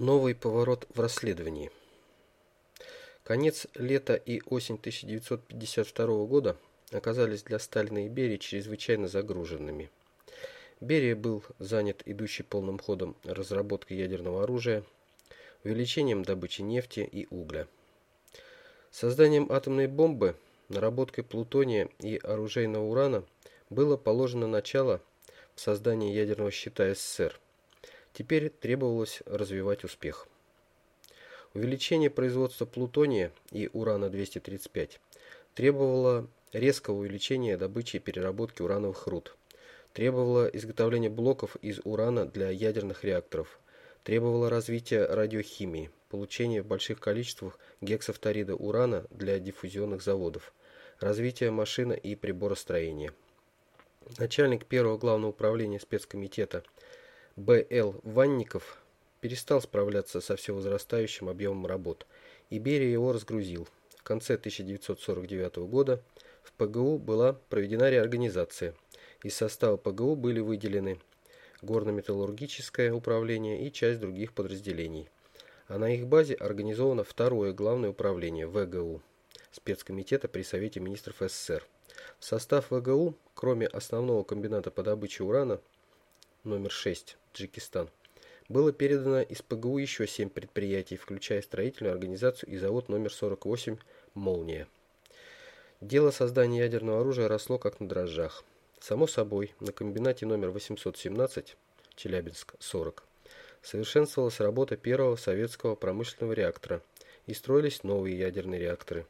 Новый поворот в расследовании. Конец лета и осень 1952 года оказались для Сталина и Берии чрезвычайно загруженными. Берия был занят идущей полным ходом разработкой ядерного оружия, увеличением добычи нефти и угля. Созданием атомной бомбы, наработкой плутония и оружейного урана было положено начало в создании ядерного щита СССР – Теперь требовалось развивать успех. Увеличение производства плутония и урана-235 требовало резкого увеличения добычи и переработки урановых руд, требовало изготовления блоков из урана для ядерных реакторов, требовало развития радиохимии, получения в больших количествах гексафторида урана для диффузионных заводов, развития машины и приборостроения. Начальник первого главного управления спецкомитета Б.Л. Ванников перестал справляться со все возрастающим объемом работ, и Берия его разгрузил. В конце 1949 года в ПГУ была проведена реорганизация. Из состава ПГУ были выделены горно-металлургическое управление и часть других подразделений. А на их базе организовано второе главное управление ВГУ спецкомитета при Совете министров СССР. В состав ВГУ, кроме основного комбината по добыче урана номер 6 Таджикистан. Было передано из ПГУ еще 7 предприятий, включая строительную организацию и завод номер 48 «Молния». Дело создания ядерного оружия росло как на дрожжах. Само собой, на комбинате номер 817, Челябинск, 40, совершенствовалась работа первого советского промышленного реактора и строились новые ядерные реакторы.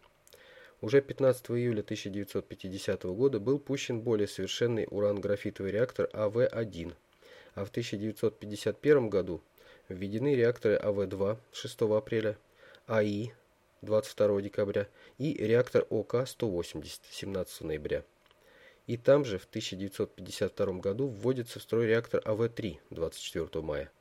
Уже 15 июля 1950 года был пущен более совершенный уран-графитовый реактор АВ-1 а в 1951 году введены реакторы АВ-2 6 апреля, АИ 22 декабря и реактор ОК-180 17 ноября. И там же в 1952 году вводится в строй реактор АВ-3 24 мая.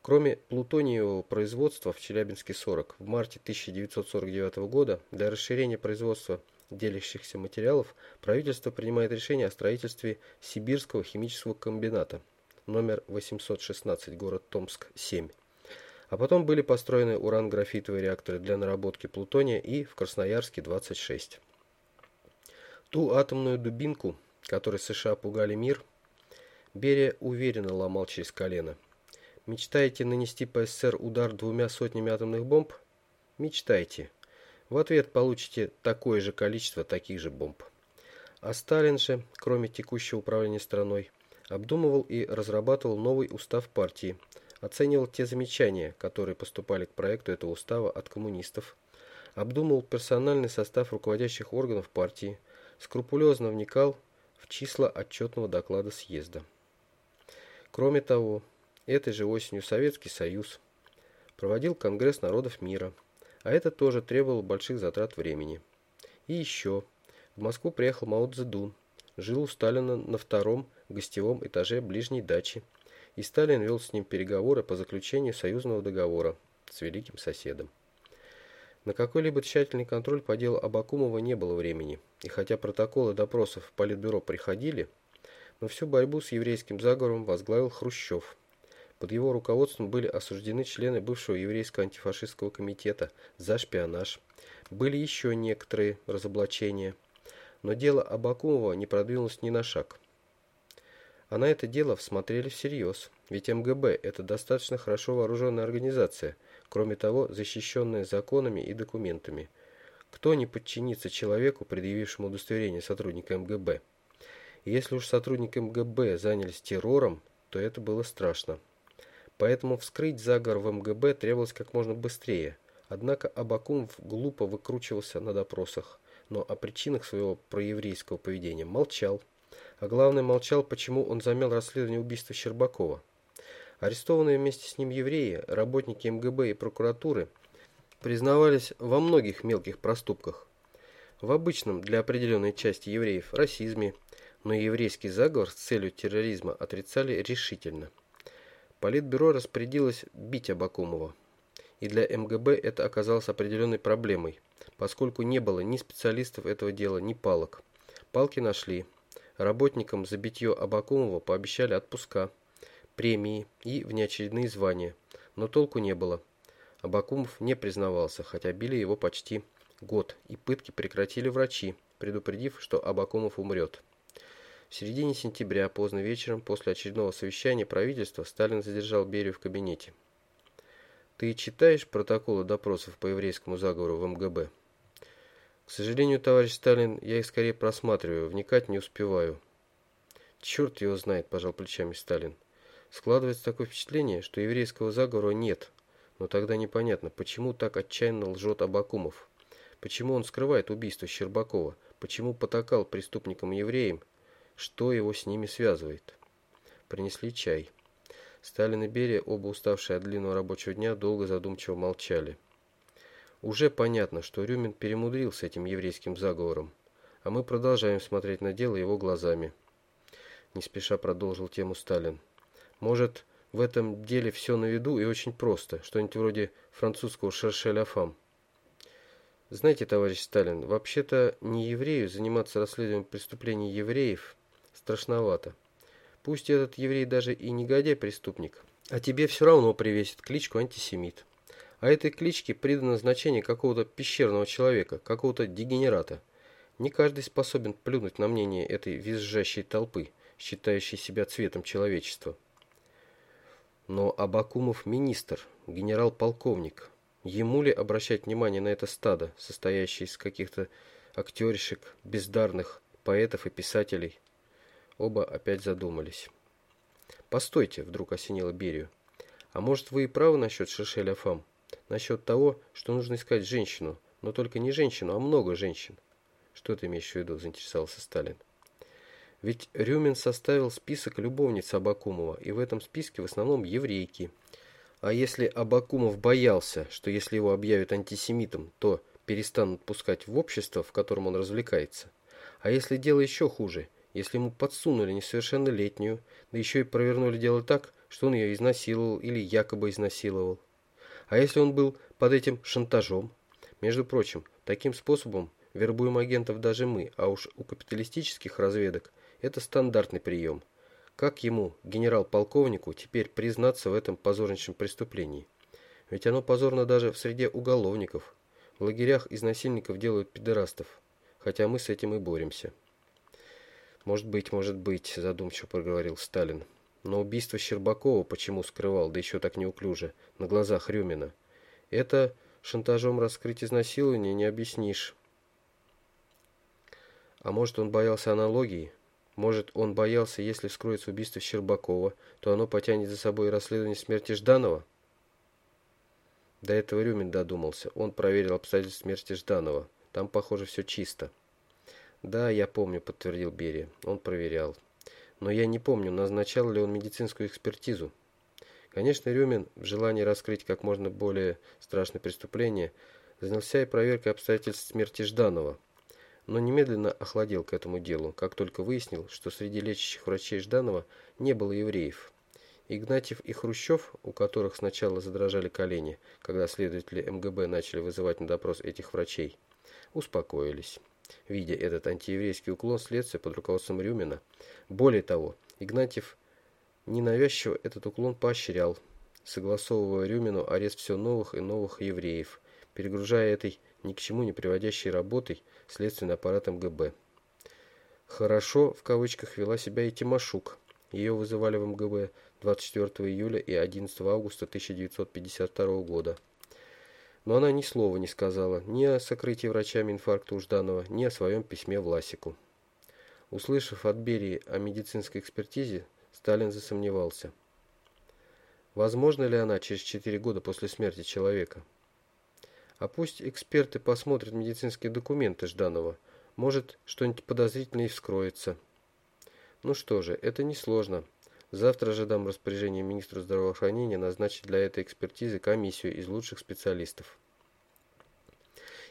Кроме плутониевого производства в Челябинске 40, в марте 1949 года для расширения производства делящихся материалов правительство принимает решение о строительстве Сибирского химического комбината – номер 816, город Томск, 7. А потом были построены уран-графитовые реакторы для наработки плутония и в Красноярске 26. Ту атомную дубинку, которой США пугали мир, Берия уверенно ломал через колено. Мечтаете нанести по СССР удар двумя сотнями атомных бомб? Мечтайте. В ответ получите такое же количество таких же бомб. А Сталин же, кроме текущего управления страной, обдумывал и разрабатывал новый устав партии, оценивал те замечания, которые поступали к проекту этого устава от коммунистов, обдумывал персональный состав руководящих органов партии, скрупулезно вникал в числа отчетного доклада съезда. Кроме того, этой же осенью Советский Союз проводил Конгресс народов мира, а это тоже требовало больших затрат времени. И еще, в Москву приехал Мао Цзэдун, жил у Сталина на втором гостевом этаже ближней дачи, и Сталин вел с ним переговоры по заключению союзного договора с великим соседом. На какой-либо тщательный контроль по делу Абакумова не было времени, и хотя протоколы допросов в Политбюро приходили, но всю борьбу с еврейским заговором возглавил Хрущев. Под его руководством были осуждены члены бывшего еврейского антифашистского комитета за шпионаж. Были еще некоторые разоблачения, но дело Абакумова не продвинулось ни на шаг. А на это дело всмотрели всерьез, ведь МГБ – это достаточно хорошо вооруженная организация, кроме того, защищенная законами и документами. Кто не подчинится человеку, предъявившему удостоверение сотрудника МГБ? И если уж сотрудники МГБ занялись террором, то это было страшно. Поэтому вскрыть заговор в МГБ требовалось как можно быстрее. Однако Абакумов глупо выкручивался на допросах, но о причинах своего проеврейского поведения молчал а главное молчал, почему он замял расследование убийства Щербакова. Арестованные вместе с ним евреи, работники МГБ и прокуратуры признавались во многих мелких проступках. В обычном для определенной части евреев расизме, но еврейский заговор с целью терроризма отрицали решительно. Политбюро распорядилось бить Абакумова. И для МГБ это оказалось определенной проблемой, поскольку не было ни специалистов этого дела, ни палок. Палки нашли, Работникам за битье Абакумова пообещали отпуска, премии и внеочередные звания, Но толку не было. Абакумов не признавался, хотя били его почти год, и пытки прекратили врачи, предупредив, что Абакумов умрет. В середине сентября, поздно вечером, после очередного совещания правительства, Сталин задержал Берию в кабинете. «Ты читаешь протоколы допросов по еврейскому заговору в МГБ?» «К сожалению, товарищ Сталин, я их скорее просматриваю, вникать не успеваю». «Черт его знает», – пожал плечами Сталин. «Складывается такое впечатление, что еврейского заговора нет, но тогда непонятно, почему так отчаянно лжет Абакумов. Почему он скрывает убийство Щербакова? Почему потакал преступникам-евреям? Что его с ними связывает? Принесли чай. Сталин и Берия, оба уставшие от длинного рабочего дня, долго задумчиво молчали. Уже понятно, что Рюмин перемудрил с этим еврейским заговором, а мы продолжаем смотреть на дело его глазами. Не спеша продолжил тему Сталин. Может, в этом деле все на виду и очень просто, что-нибудь вроде французского «шерше-ля-фам». Знаете, товарищ Сталин, вообще-то не еврею заниматься расследованием преступлений евреев страшновато. Пусть этот еврей даже и негодяй преступник, а тебе все равно привесит кличку антисемит. А этой кличке придано значение какого-то пещерного человека, какого-то дегенерата. Не каждый способен плюнуть на мнение этой визжащей толпы, считающей себя цветом человечества. Но Абакумов министр, генерал-полковник, Ему ли обращать внимание на это стадо, состоящее из каких-то актеришек, бездарных поэтов и писателей? Оба опять задумались. «Постойте», — вдруг осенило Берию. «А может, вы и правы насчет Шишеля Фам? Насчет того, что нужно искать женщину, но только не женщину, а много женщин». «Что ты имеешь в виду?» — заинтересовался Сталин. «Ведь Рюмин составил список любовниц Абакумова, и в этом списке в основном еврейки». А если Абакумов боялся, что если его объявят антисемитом, то перестанут пускать в общество, в котором он развлекается? А если дело еще хуже, если ему подсунули несовершеннолетнюю, да еще и провернули дело так, что он ее изнасиловал или якобы изнасиловал? А если он был под этим шантажом? Между прочим, таким способом вербуем агентов даже мы, а уж у капиталистических разведок это стандартный прием – как ему, генерал-полковнику, теперь признаться в этом позорнейшем преступлении? Ведь оно позорно даже в среде уголовников. В лагерях из насильников делают педерастов, хотя мы с этим и боремся. Может быть, может быть, задумчиво проговорил Сталин. Но убийство Щербакова почему скрывал, да еще так неуклюже, на глазах Рюмина? Это шантажом раскрыть изнасилование не объяснишь. А может, он боялся аналогии? Может, он боялся, если вскроется убийство Щербакова, то оно потянет за собой расследование смерти Жданова? До этого Рюмин додумался. Он проверил обстоятельства смерти Жданова. Там, похоже, все чисто. «Да, я помню», — подтвердил Берия. Он проверял. «Но я не помню, назначал ли он медицинскую экспертизу». Конечно, Рюмин, в желании раскрыть как можно более страшное преступление, занялся и проверкой обстоятельств смерти Жданова но немедленно охладел к этому делу, как только выяснил, что среди лечащих врачей Жданова не было евреев. Игнатьев и Хрущев, у которых сначала задрожали колени, когда следователи МГБ начали вызывать на допрос этих врачей, успокоились, видя этот антиеврейский уклон следствия под руководством Рюмина. Более того, Игнатьев ненавязчиво этот уклон поощрял, согласовывая Рюмину арест все новых и новых евреев, перегружая этой ни к чему не приводящей работой следственный аппарат МГБ. «Хорошо» в кавычках вела себя и Тимошук. Ее вызывали в МГБ 24 июля и 11 августа 1952 года. Но она ни слова не сказала ни о сокрытии врачами инфаркта у Жданова, ни о своем письме Власику. Услышав от Берии о медицинской экспертизе, Сталин засомневался. Возможно ли она через 4 года после смерти человека? А пусть эксперты посмотрят медицинские документы Жданова. Может, что-нибудь подозрительное и вскроется. Ну что же, это несложно. Завтра же дам распоряжение министру здравоохранения назначить для этой экспертизы комиссию из лучших специалистов.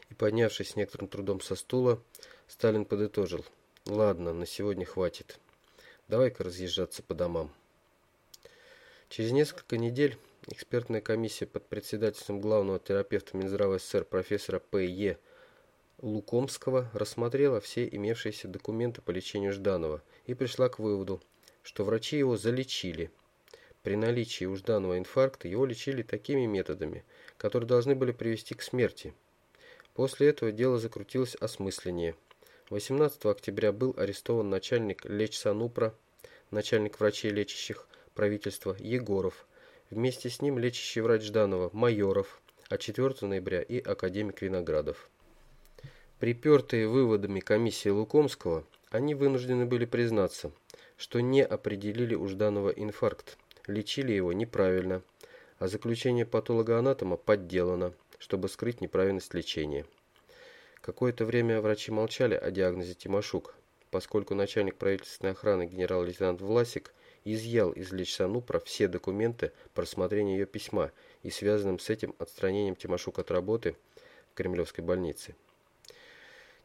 И поднявшись с некоторым трудом со стула, Сталин подытожил. Ладно, на сегодня хватит. Давай-ка разъезжаться по домам. Через несколько недель Экспертная комиссия под председательством главного терапевта Минздрава СССР профессора П.Е. Лукомского рассмотрела все имевшиеся документы по лечению Жданова и пришла к выводу, что врачи его залечили. При наличии у Жданова инфаркта его лечили такими методами, которые должны были привести к смерти. После этого дело закрутилось осмысленнее. 18 октября был арестован начальник Лечсанупра, начальник врачей лечащих правительства Егоров, вместе с ним лечащий врач Жданова Майоров, а 4 ноября и академик Виноградов. Припертые выводами комиссии Лукомского, они вынуждены были признаться, что не определили у Жданова инфаркт, лечили его неправильно, а заключение патологоанатома подделано, чтобы скрыть неправильность лечения. Какое-то время врачи молчали о диагнозе Тимошук, поскольку начальник правительственной охраны генерал-лейтенант Власик изъял из Лечсанупра все документы по рассмотрению ее письма и связанным с этим отстранением Тимошук от работы в Кремлевской больнице.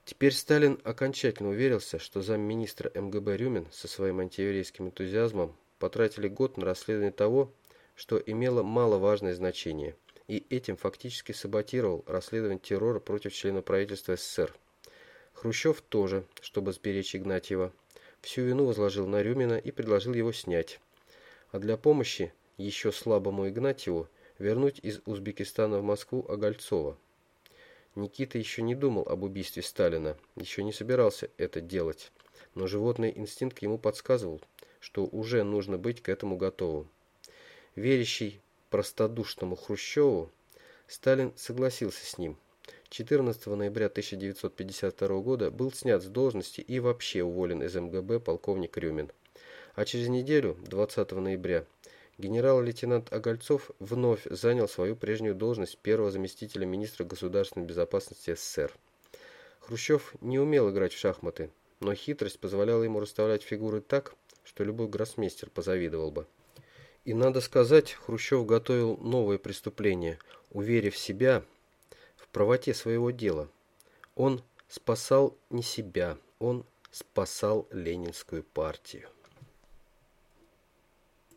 Теперь Сталин окончательно уверился, что замминистра МГБ Рюмин со своим антиеврейским энтузиазмом потратили год на расследование того, что имело маловажное значение, и этим фактически саботировал расследование террора против члена правительства СССР. Хрущев тоже, чтобы сберечь Игнатьева, всю вину возложил на Рюмина и предложил его снять. А для помощи еще слабому Игнатьеву вернуть из Узбекистана в Москву Огольцова. Никита еще не думал об убийстве Сталина, еще не собирался это делать, но животный инстинкт ему подсказывал, что уже нужно быть к этому готовым. Верящий простодушному Хрущеву, Сталин согласился с ним. 14 ноября 1952 года был снят с должности и вообще уволен из МГБ полковник Рюмин. А через неделю, 20 ноября, генерал-лейтенант Огольцов вновь занял свою прежнюю должность первого заместителя министра государственной безопасности СССР. Хрущев не умел играть в шахматы, но хитрость позволяла ему расставлять фигуры так, что любой гроссмейстер позавидовал бы. И надо сказать, Хрущев готовил новое преступление, уверив себя в правоте своего дела. Он спасал не себя, он спасал Ленинскую партию.